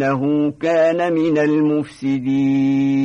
إنه كان من المفسدين.